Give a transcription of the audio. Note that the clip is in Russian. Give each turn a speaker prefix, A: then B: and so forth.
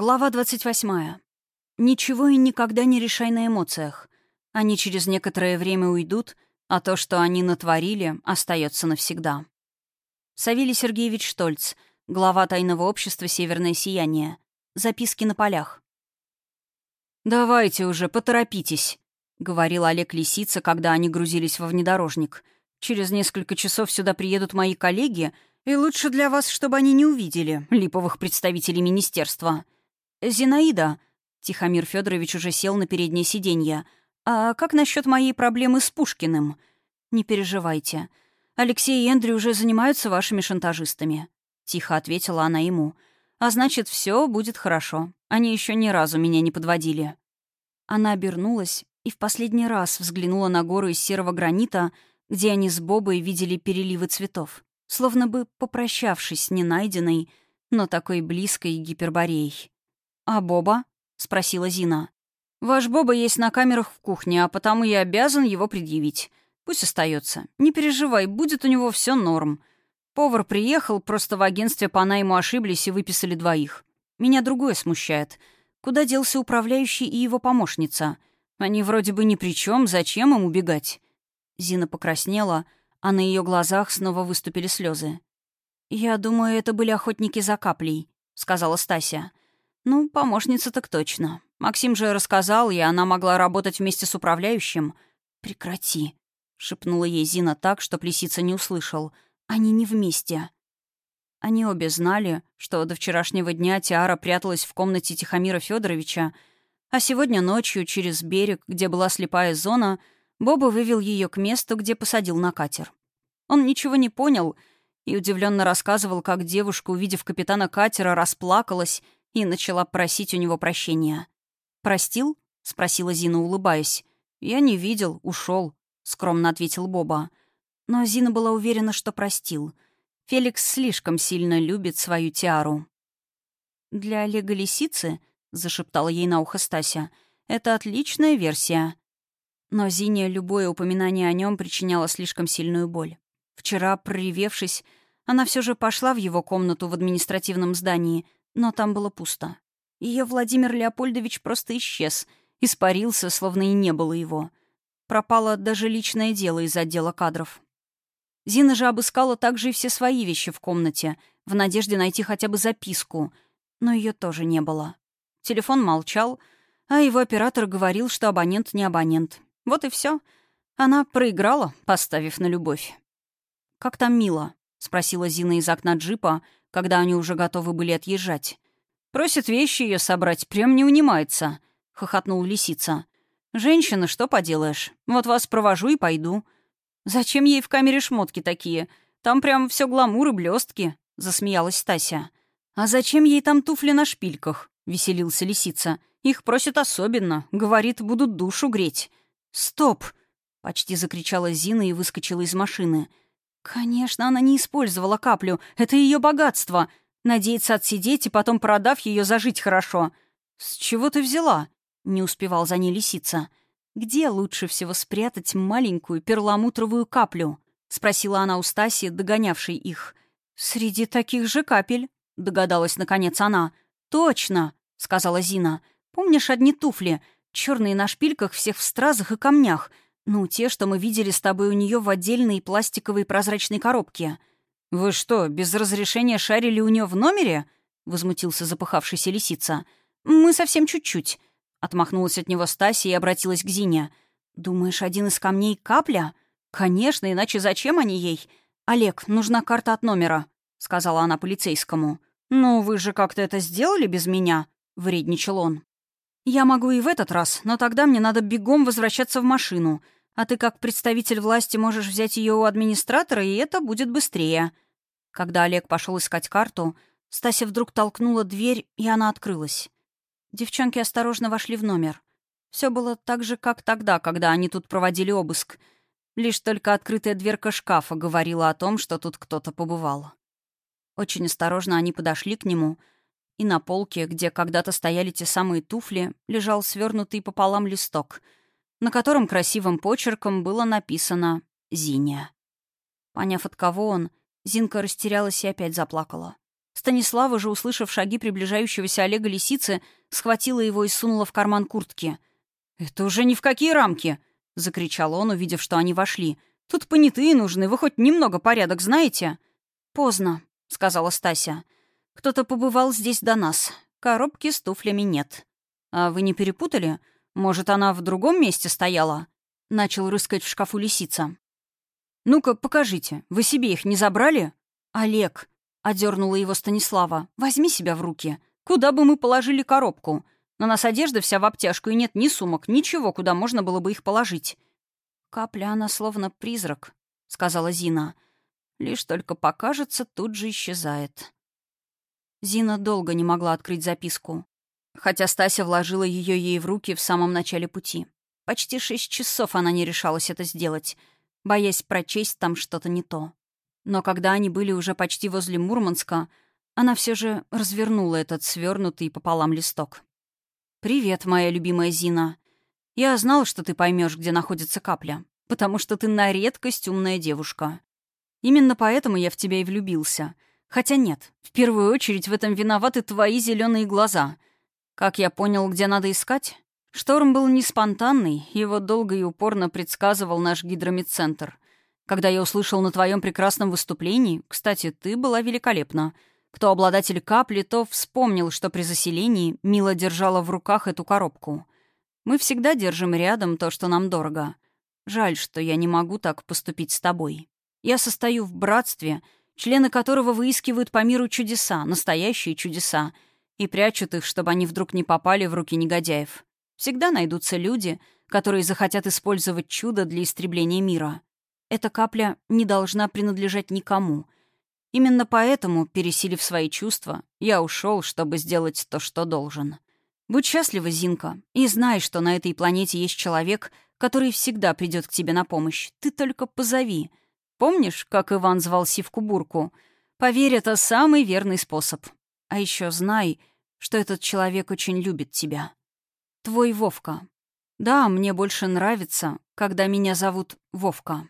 A: Глава 28. Ничего и никогда не решай на эмоциях. Они через некоторое время уйдут, а то, что они натворили, остается навсегда. Савелий Сергеевич Штольц, глава тайного общества «Северное сияние». Записки на полях. «Давайте уже, поторопитесь», — говорил Олег Лисица, когда они грузились во внедорожник. «Через несколько часов сюда приедут мои коллеги, и лучше для вас, чтобы они не увидели липовых представителей министерства». «Зинаида», — Тихомир Федорович уже сел на переднее сиденье, «а как насчет моей проблемы с Пушкиным?» «Не переживайте. Алексей и Эндрю уже занимаются вашими шантажистами», — тихо ответила она ему. «А значит, все будет хорошо. Они еще ни разу меня не подводили». Она обернулась и в последний раз взглянула на гору из серого гранита, где они с Бобой видели переливы цветов, словно бы попрощавшись с ненайденной, но такой близкой гипербореей. «А Боба?» — спросила Зина. «Ваш Боба есть на камерах в кухне, а потому я обязан его предъявить. Пусть остается. Не переживай, будет у него все норм. Повар приехал, просто в агентстве по найму ошиблись и выписали двоих. Меня другое смущает. Куда делся управляющий и его помощница? Они вроде бы ни при чем, зачем им убегать?» Зина покраснела, а на ее глазах снова выступили слезы. «Я думаю, это были охотники за каплей», — сказала Стася. «Ну, помощница так точно. Максим же рассказал, и она могла работать вместе с управляющим». «Прекрати», — шепнула ей Зина так, что лисица не услышал. «Они не вместе». Они обе знали, что до вчерашнего дня Тиара пряталась в комнате Тихомира Федоровича, а сегодня ночью через берег, где была слепая зона, Боба вывел ее к месту, где посадил на катер. Он ничего не понял и удивленно рассказывал, как девушка, увидев капитана катера, расплакалась и начала просить у него прощения. «Простил?» — спросила Зина, улыбаясь. «Я не видел, ушел, скромно ответил Боба. Но Зина была уверена, что простил. Феликс слишком сильно любит свою тиару. «Для Олега Лисицы», — зашептала ей на ухо Стася, — «это отличная версия». Но Зине любое упоминание о нем причиняло слишком сильную боль. Вчера, проревевшись, она все же пошла в его комнату в административном здании — но там было пусто. Ее Владимир Леопольдович просто исчез, испарился, словно и не было его. Пропало даже личное дело из отдела кадров. Зина же обыскала также и все свои вещи в комнате, в надежде найти хотя бы записку, но ее тоже не было. Телефон молчал, а его оператор говорил, что абонент не абонент. Вот и все. Она проиграла, поставив на любовь. «Как там Мила?» — спросила Зина из окна джипа — когда они уже готовы были отъезжать. «Просит вещи ее собрать, прям не унимается», — хохотнул лисица. «Женщина, что поделаешь? Вот вас провожу и пойду». «Зачем ей в камере шмотки такие? Там прям все гламур и блестки», — засмеялась Стася. «А зачем ей там туфли на шпильках?» — веселился лисица. «Их просят особенно. Говорит, будут душу греть». «Стоп!» — почти закричала Зина и выскочила из машины. Конечно, она не использовала каплю. Это ее богатство. Надеется отсидеть и потом, продав ее, зажить хорошо. С чего ты взяла? Не успевал за ней лисица. Где лучше всего спрятать маленькую перламутровую каплю? Спросила она у Стаси, догонявшей их. Среди таких же капель, догадалась наконец она. Точно, сказала Зина. Помнишь одни туфли? Черные на шпильках всех в стразах и камнях — «Ну, те, что мы видели с тобой у нее в отдельной пластиковой прозрачной коробке». «Вы что, без разрешения шарили у нее в номере?» — возмутился запыхавшийся лисица. «Мы совсем чуть-чуть», — отмахнулась от него Стася и обратилась к Зине. «Думаешь, один из камней — капля?» «Конечно, иначе зачем они ей?» «Олег, нужна карта от номера», — сказала она полицейскому. «Ну, вы же как-то это сделали без меня?» — вредничал он. «Я могу и в этот раз, но тогда мне надо бегом возвращаться в машину. А ты как представитель власти можешь взять ее у администратора, и это будет быстрее». Когда Олег пошел искать карту, Стася вдруг толкнула дверь, и она открылась. Девчонки осторожно вошли в номер. Все было так же, как тогда, когда они тут проводили обыск. Лишь только открытая дверка шкафа говорила о том, что тут кто-то побывал. Очень осторожно они подошли к нему, и на полке, где когда-то стояли те самые туфли, лежал свернутый пополам листок — на котором красивым почерком было написано «Зиня». Поняв, от кого он, Зинка растерялась и опять заплакала. Станислава же, услышав шаги приближающегося Олега Лисицы, схватила его и сунула в карман куртки. «Это уже ни в какие рамки!» — закричал он, увидев, что они вошли. «Тут понятые нужны, вы хоть немного порядок знаете?» «Поздно», — сказала Стася. «Кто-то побывал здесь до нас. Коробки с туфлями нет». «А вы не перепутали? Может, она в другом месте стояла?» Начал рыскать в шкафу лисица. «Ну-ка, покажите. Вы себе их не забрали?» «Олег», — одернула его Станислава, — «возьми себя в руки. Куда бы мы положили коробку? На нас одежда вся в обтяжку, и нет ни сумок, ничего, куда можно было бы их положить». «Капля, она словно призрак», — сказала Зина. «Лишь только покажется, тут же исчезает». Зина долго не могла открыть записку. Хотя Стася вложила ее ей в руки в самом начале пути. Почти шесть часов она не решалась это сделать, боясь прочесть там что-то не то. Но когда они были уже почти возле Мурманска, она все же развернула этот свернутый пополам листок. «Привет, моя любимая Зина. Я знал, что ты поймешь, где находится капля, потому что ты на редкость умная девушка. Именно поэтому я в тебя и влюбился. Хотя нет, в первую очередь в этом виноваты твои зеленые глаза. Как я понял, где надо искать? Шторм был не спонтанный, его долго и упорно предсказывал наш гидромедцентр. Когда я услышал на твоем прекрасном выступлении, кстати, ты была великолепна — кто обладатель капли, то вспомнил, что при заселении Мила держала в руках эту коробку. Мы всегда держим рядом то, что нам дорого. Жаль, что я не могу так поступить с тобой. Я состою в братстве, члены которого выискивают по миру чудеса, настоящие чудеса, и прячут их, чтобы они вдруг не попали в руки негодяев. Всегда найдутся люди, которые захотят использовать чудо для истребления мира. Эта капля не должна принадлежать никому — Именно поэтому, пересилив свои чувства, я ушел, чтобы сделать то, что должен. Будь счастлива, Зинка, и знай, что на этой планете есть человек, который всегда придет к тебе на помощь. Ты только позови. Помнишь, как Иван звал Сивку Бурку? Поверь, это самый верный способ. А еще знай, что этот человек очень любит тебя. Твой Вовка. Да, мне больше нравится, когда меня зовут Вовка.